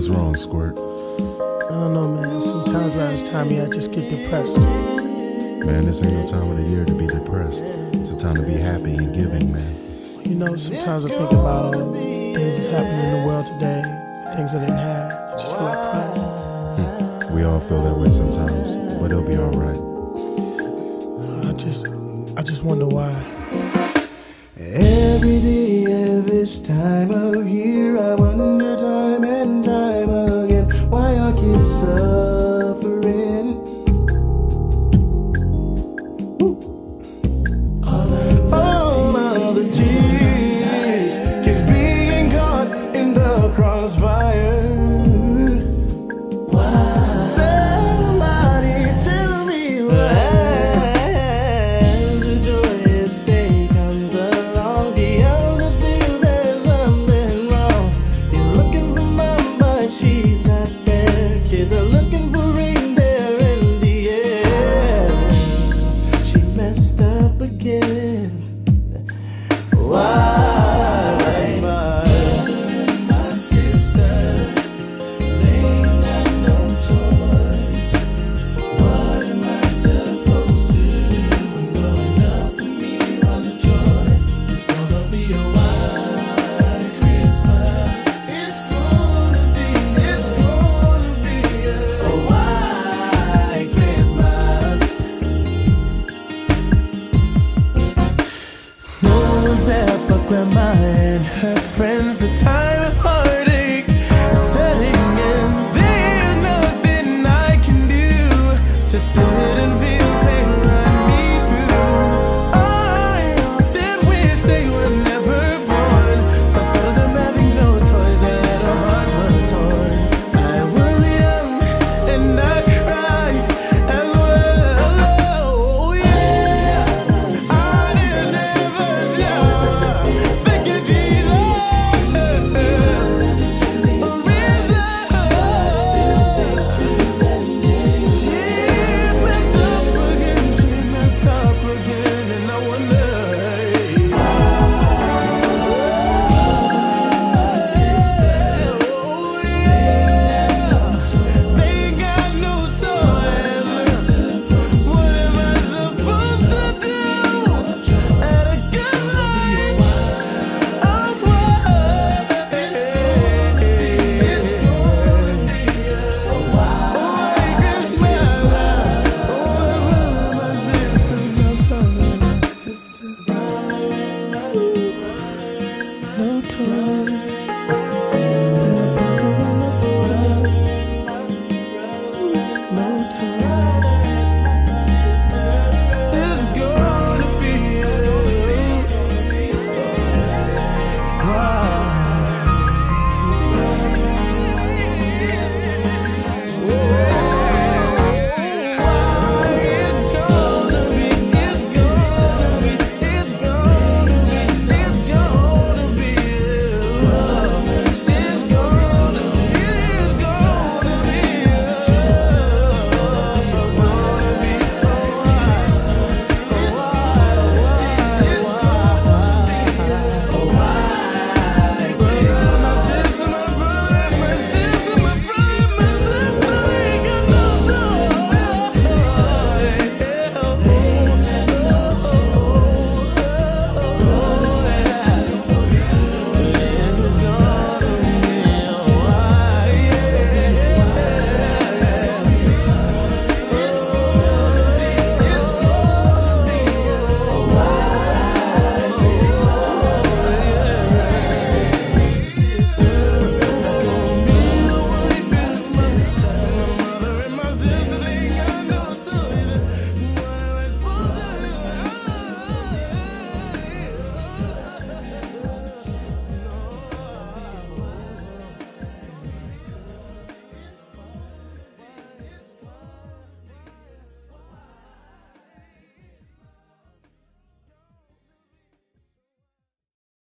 squirt? I don't know, man. Sometimes around this time of year, I just get depressed. Man, this ain't no time of the year to be depressed. It's a time to be happy and giving, man. You know, sometimes I think about things that's happening in the world today, things I didn't have. I just feel like crying. Hmm. We all feel that way sometimes, but it'll be alright. Uh, I just, I just wonder why. Every day at this time of year, grandma and her friends, the time apart.